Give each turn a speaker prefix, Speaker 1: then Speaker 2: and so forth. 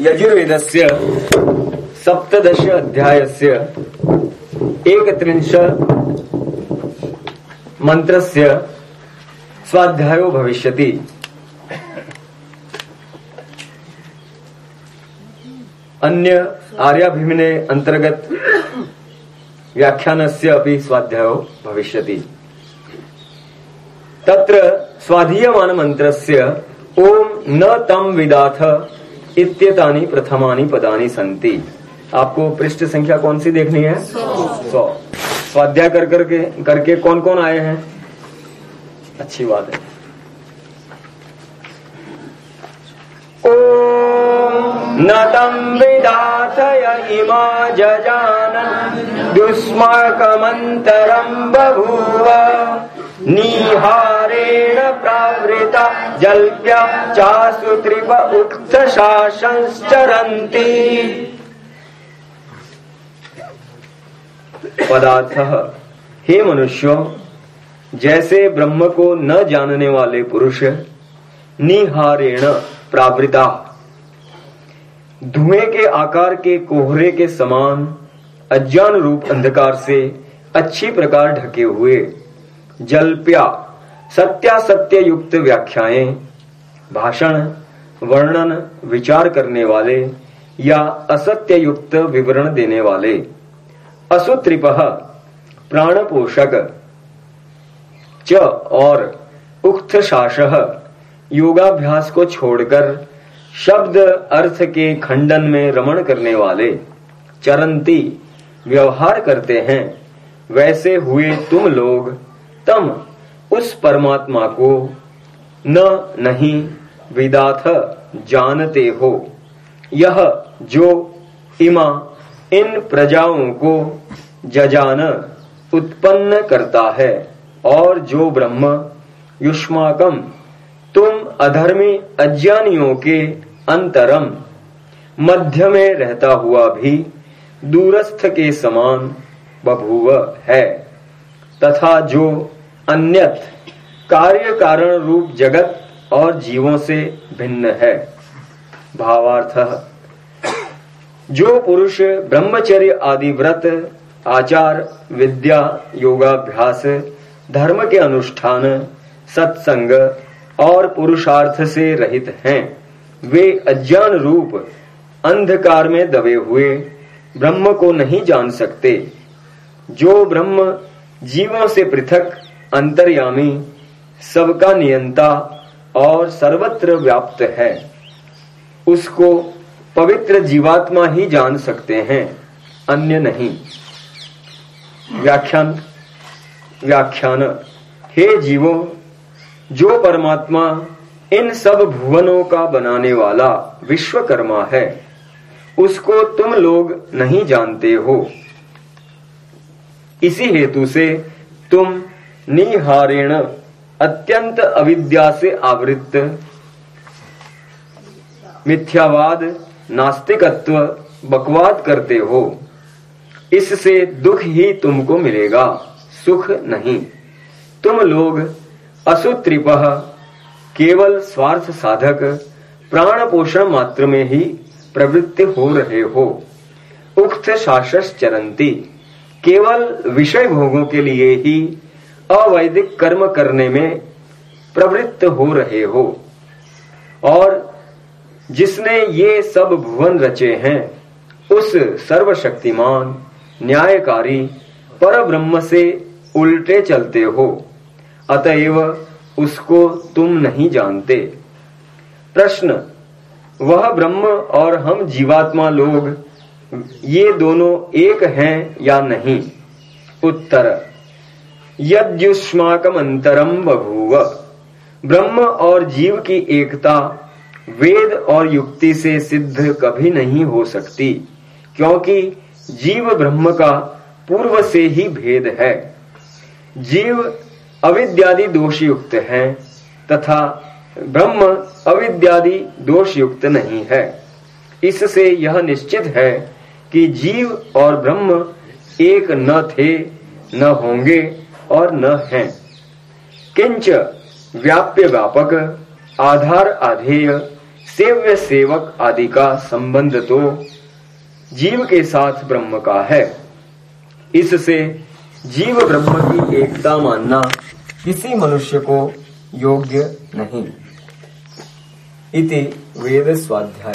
Speaker 1: यजुर्वेदस्य सप्तदश अध्यायस्य एकत्रिंश मन्त्रस्य स्वाध्यायो भविष्यति। अन्य आर्याभिमिने अंतर्गत व्याख्यानस्य अपि स्वाध्यायो भविष्यति। तत्र स्वाधीयमान मंत्रस्य ओम न तम विदाथ इत्यतानि प्रथमानी पदानी संति आपको पृष्ठ संख्या कौन सी देखनी है? सौ। स्वाध्याय कर करके करके कौन कौन आए हैं? अच्छी बात है। ओम नतम तम विदाथय इमा जजानन दुष्माकमन्तरं बभूव। निहारेण प्रावृता जल्प्या चासु त्रिप उक्त शासंश्चरन्ति। पदार्थ, हे मनुष्यों, जैसे ब्रह्म को न जानने वाले पुरुष, निहारेण प्रावृता। धुएँ के आकार के कोहरे के समान अज्ञान रूप अंधकार से अच्छी प्रकार ढके हुए। जल्प्या, सत्यासत्य युक्त व्याख्याएँ, भाषण, वर्णन, विचार करने वाले या असत्य युक्त विवरण देने वाले। असुत्रिप प्राण पोषक च और उक्त शास योगाभ्यास को छोड़कर शब्द अर्थ के खंडन में रमण करने वाले। चरंती व्यवहार करते हैं। वैसे हुए तुम लोग, तम उस परमात्मा को न नहीं विदाथ जानते हो। यह जो इमा, इन प्रजाओं को जजान उत्पन्न करता है, और जो ब्रह्म, युष्माकम, तुम अधर्मी अज्ञानियों के अंतरम, मध्य में रहता हुआ भी दूरस्थ के समान बभूव है। तथा जो अन्यत कार्य कारण रूप जगत और जीवों से भिन्न है। भावार्थ, जो पुरुष, ब्रह्मचर्य आदि व्रत, आचार, विद्या, योगाभ्यास, धर्म के अनुष्ठान, सत्संग और पुरुषार्थ से रहित हैं, वे अज्ञान रूप अंधकार में दबे हुए ब्रह्म को नहीं जान सकते। जो ब्रह्म जीवों से पृथक, अंतर्यामी, सबका नियंता और सर्वत्र व्याप्त है, उसको पवित्र जीवात्मा ही जान सकते हैं, अन्य नहीं। व्याख्यान व्याख्यान। हे जीवो, जो परमात्मा इन सब भुवनों का बनाने वाला विश्वकर्मा है उसको तुम लोग नहीं जानते हो। इसी हेतु से तुम निहारेण अत्यंत अविद्या से आवृत्त। मिथ्यावाद, नास्तिकत्व बकवाद करते हो। इससे दुख ही तुमको मिलेगा, सुख नहीं। तुम लोग असुत्रिप केवल स्वार्थ साधक, प्राण पोषण मात्र में ही प्रवृत्त हो रहे हो। उक्त शासस चरंती। केवल विषय भोगों के लिए ही अवैदिक कर्म करने में प्रवृत्त हो रहे हो। और जिसने ये सब भुवन रचे हैं, उस सर्वशक्तिमान, न्यायकारी पर ब्रह्म से उल्टे चलते हो। अतएव उसको तुम नहीं जानते। प्रश्न वह ब्रह्म और हम जीवात्मा लोग, ये दोनों एक हैं या नहीं? उत्तर, यद्युष्माकम अंतरम बभूव। ब्रह्म और जीव की एकता वेद और युक्ति से सिद्ध कभी नहीं हो सकती, क्योंकि जीव ब्रह्म का पूर्व से ही भेद है। जीव अविद्यादि दोष युक्त है तथा ब्रह्म अविद्यादि दोष युक्त नहीं है। इससे यह निश्चित है कि जीव और ब्रह्म एक न थे, न होंगे और न हैं। किंच व्याप्य व्यापक, आधार आधेय, सेव्य सेवक आदि का संबंध तो जीव के साथ ब्रह्म का है। इससे जीव ब्रह्म की एकता मानना किसी मनुष्य को योग्य नहीं। इति वेद स्वाध्याय